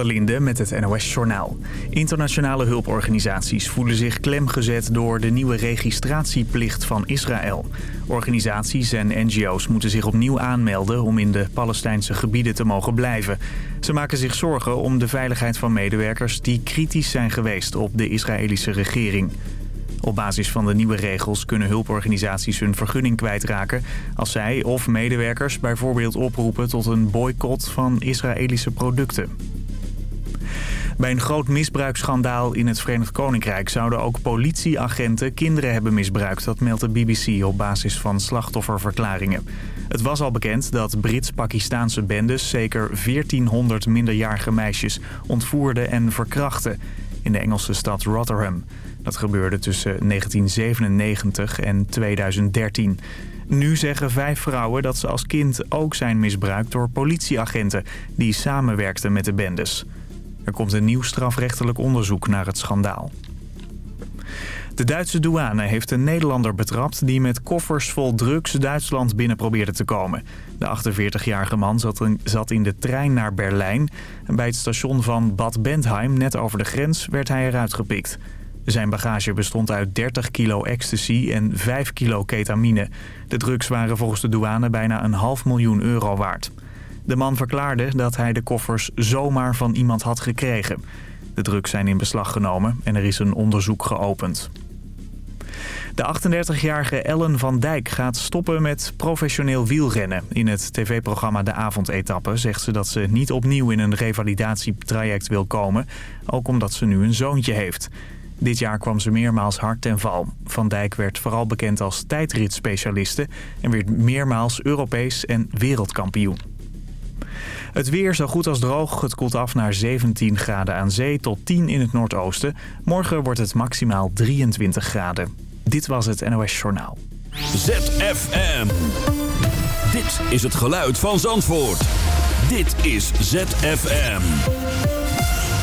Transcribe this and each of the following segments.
met het NOS-journaal. Internationale hulporganisaties voelen zich klemgezet door de nieuwe registratieplicht van Israël. Organisaties en NGO's moeten zich opnieuw aanmelden om in de Palestijnse gebieden te mogen blijven. Ze maken zich zorgen om de veiligheid van medewerkers die kritisch zijn geweest op de Israëlische regering. Op basis van de nieuwe regels kunnen hulporganisaties hun vergunning kwijtraken... als zij of medewerkers bijvoorbeeld oproepen tot een boycott van Israëlische producten. Bij een groot misbruiksschandaal in het Verenigd Koninkrijk... zouden ook politieagenten kinderen hebben misbruikt. Dat meldt de BBC op basis van slachtofferverklaringen. Het was al bekend dat Brits-Pakistaanse bendes... zeker 1400 minderjarige meisjes ontvoerden en verkrachten... in de Engelse stad Rotherham. Dat gebeurde tussen 1997 en 2013. Nu zeggen vijf vrouwen dat ze als kind ook zijn misbruikt door politieagenten... die samenwerkten met de bendes. Er komt een nieuw strafrechtelijk onderzoek naar het schandaal. De Duitse douane heeft een Nederlander betrapt die met koffers vol drugs Duitsland binnen probeerde te komen. De 48-jarige man zat in de trein naar Berlijn. En bij het station van Bad Bentheim, net over de grens, werd hij eruit gepikt. Zijn bagage bestond uit 30 kilo ecstasy en 5 kilo ketamine. De drugs waren volgens de douane bijna een half miljoen euro waard. De man verklaarde dat hij de koffers zomaar van iemand had gekregen. De drugs zijn in beslag genomen en er is een onderzoek geopend. De 38-jarige Ellen van Dijk gaat stoppen met professioneel wielrennen. In het tv-programma De Avondetappe zegt ze dat ze niet opnieuw in een revalidatietraject wil komen. Ook omdat ze nu een zoontje heeft. Dit jaar kwam ze meermaals hard ten val. Van Dijk werd vooral bekend als tijdritspecialiste... en werd meermaals Europees en wereldkampioen. Het weer zo goed als droog. Het koelt af naar 17 graden aan zee tot 10 in het noordoosten. Morgen wordt het maximaal 23 graden. Dit was het NOS Journaal. ZFM. Dit is het geluid van Zandvoort. Dit is ZFM.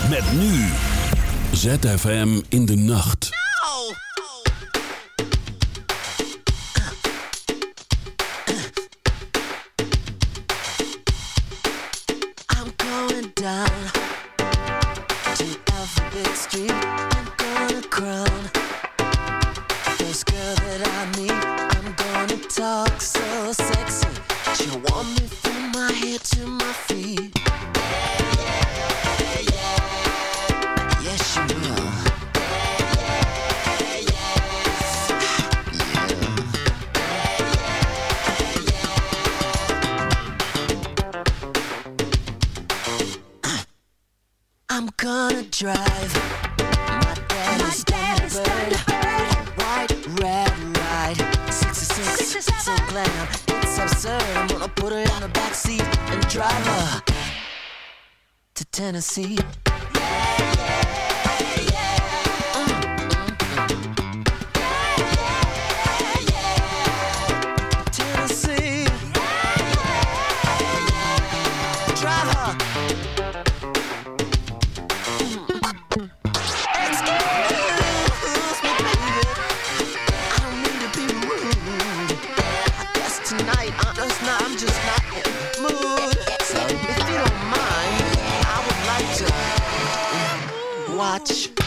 Met nu... ZFM in de nacht. 제가 see watch.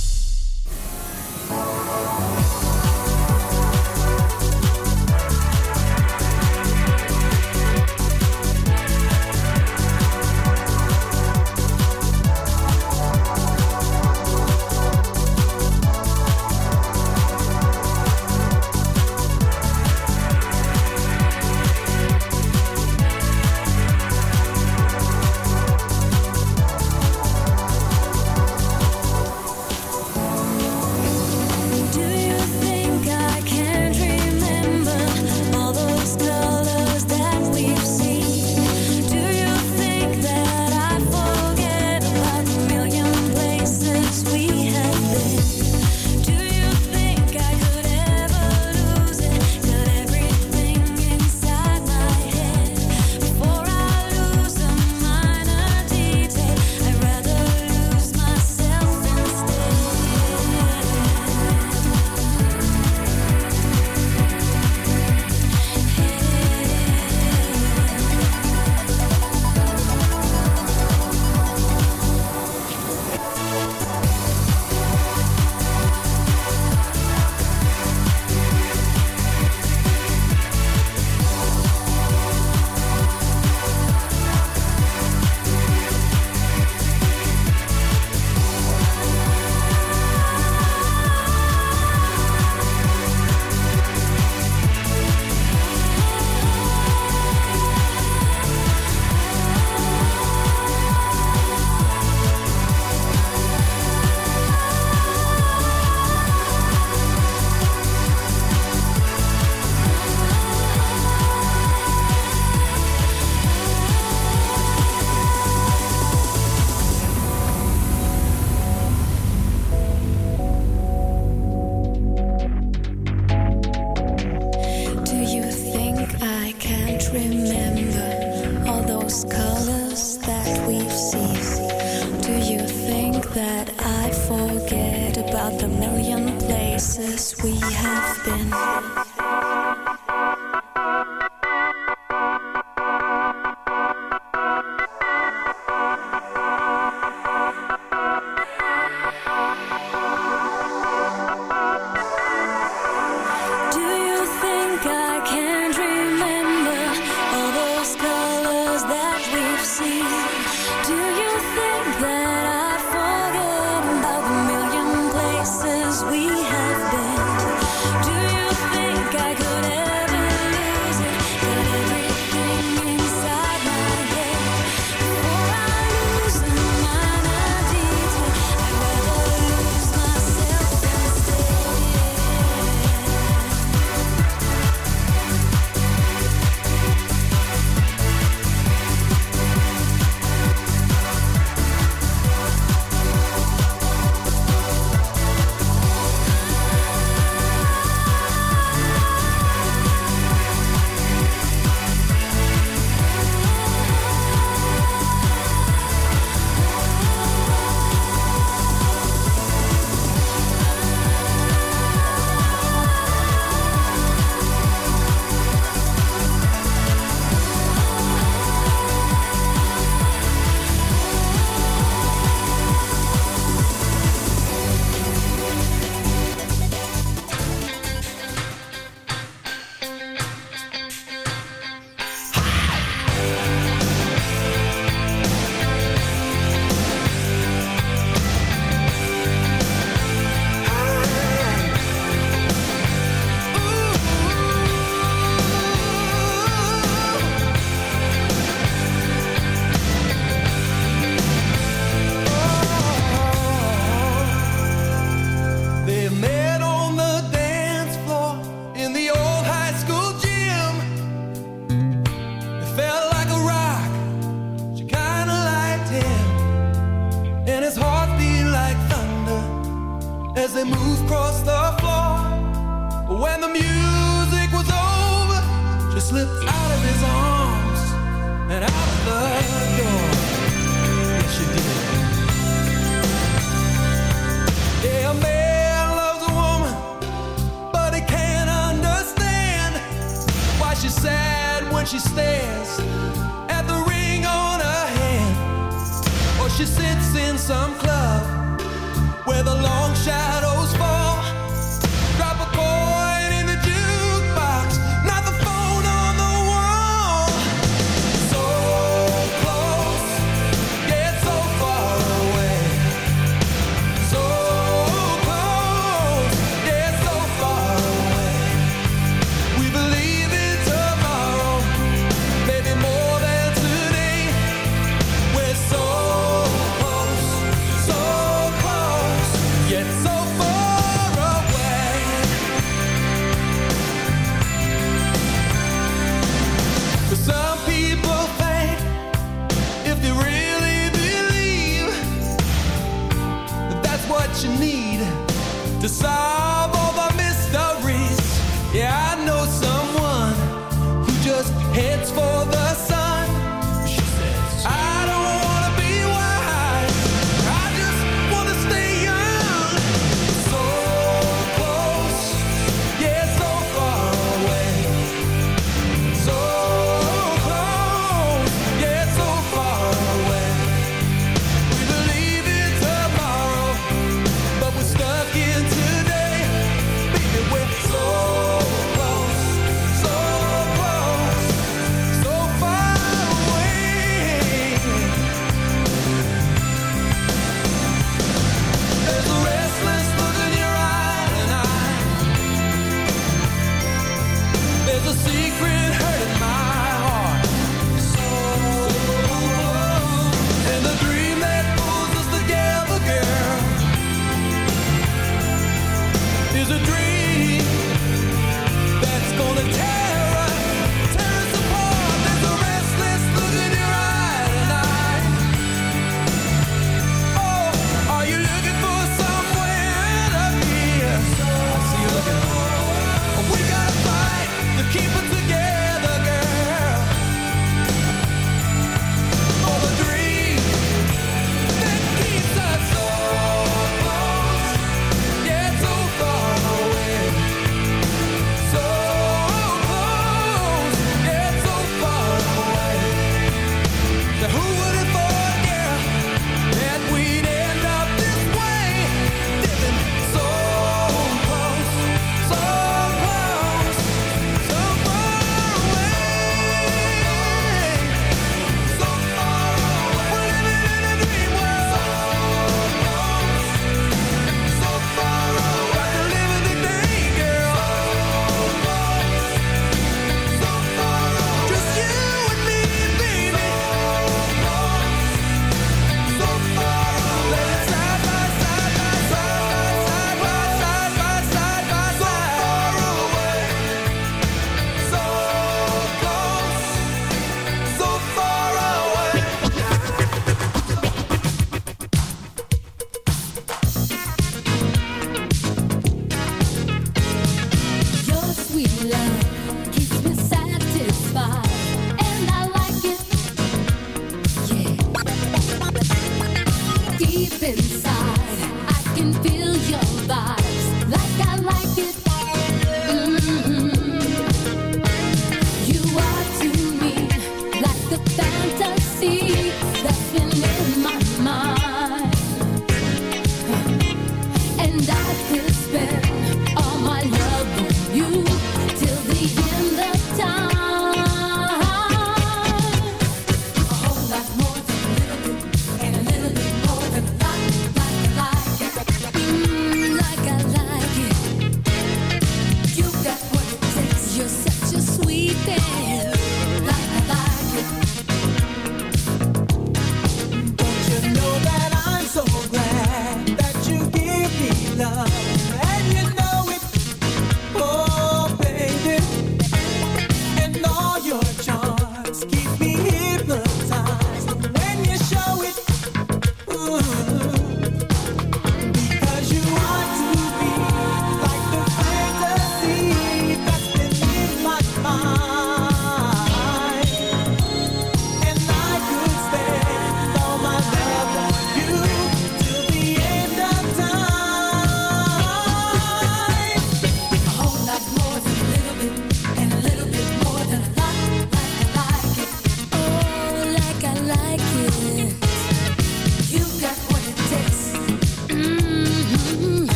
decide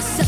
the.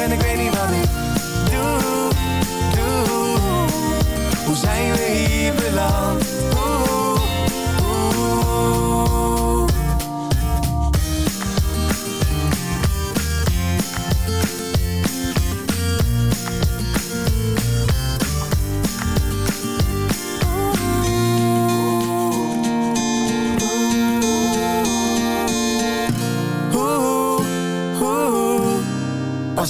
in ik weet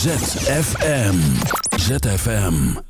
ZFM. ZFM.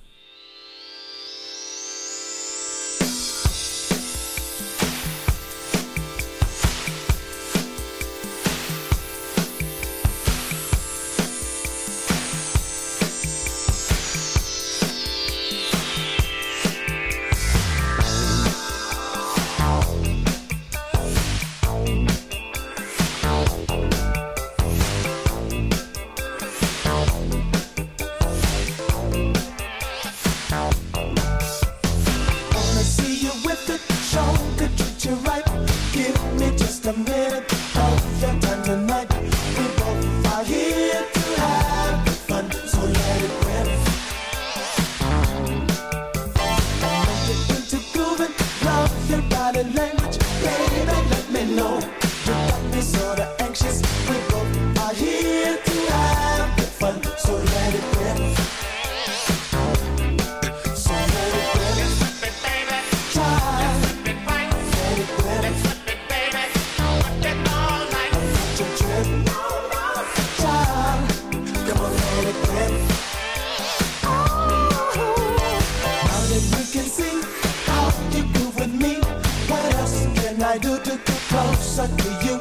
sucker you.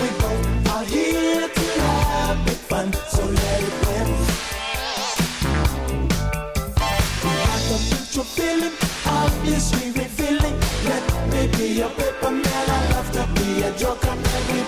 We both are here to have big fun, so let it win. I can picture feeling, obviously revealing. Let me be your paper man. I love to be a joker, man.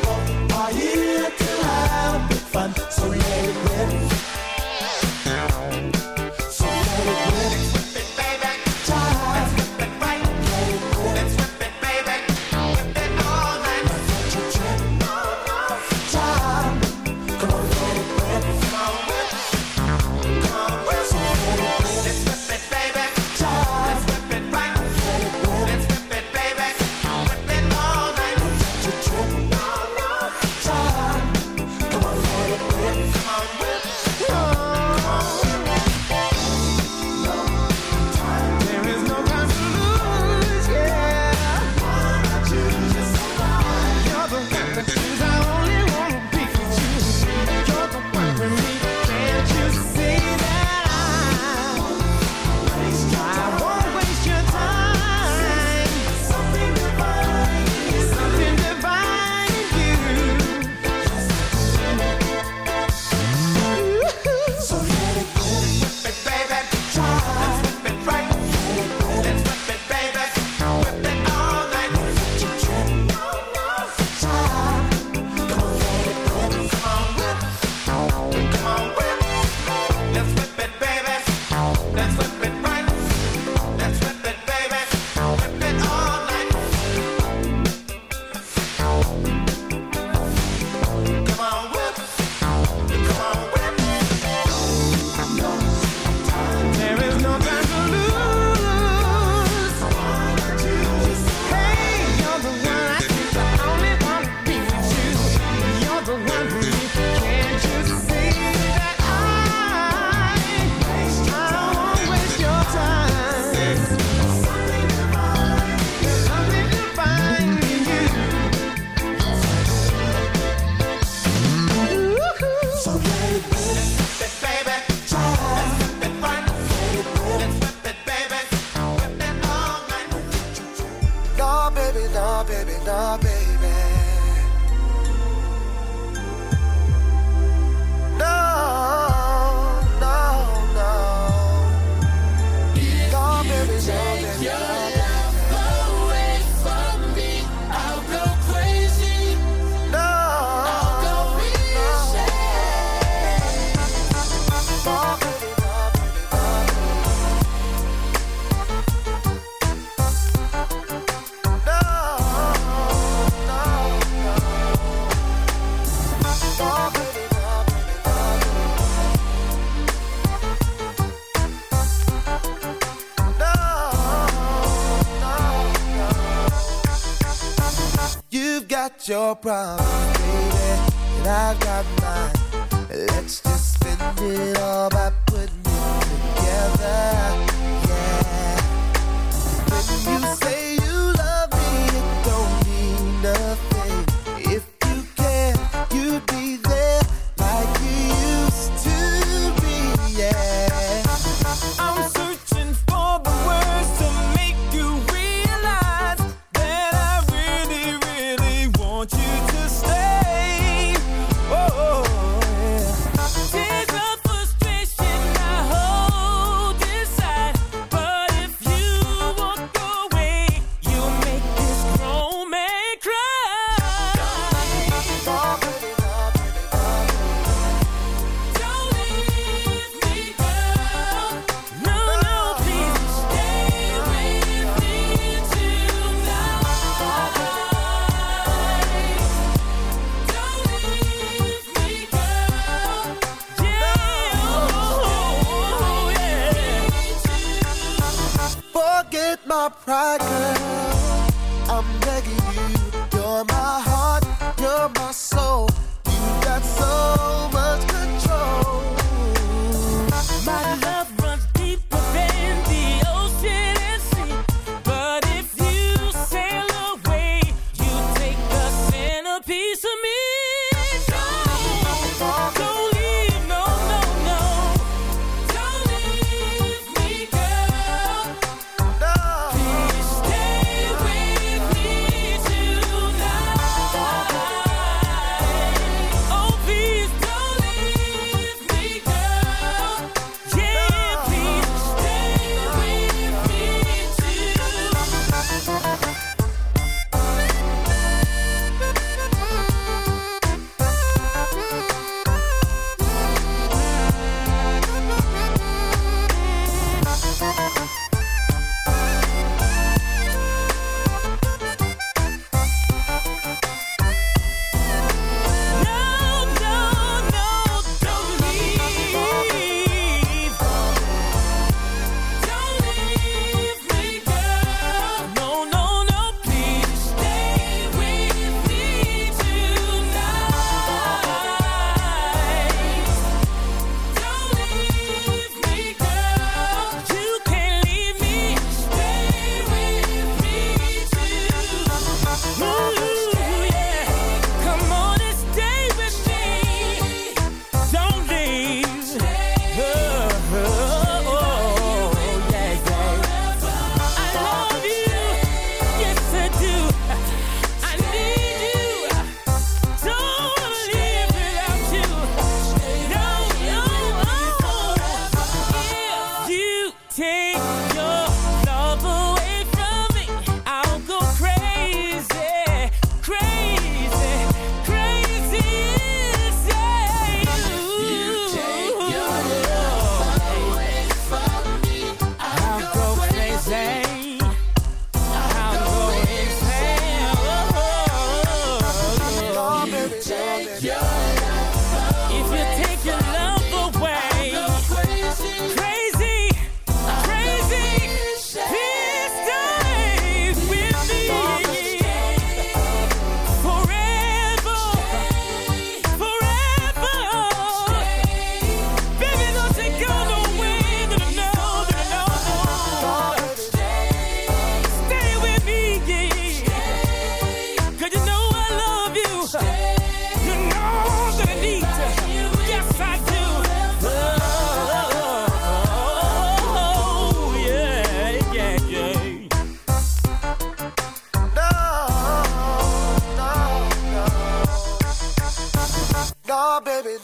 your problems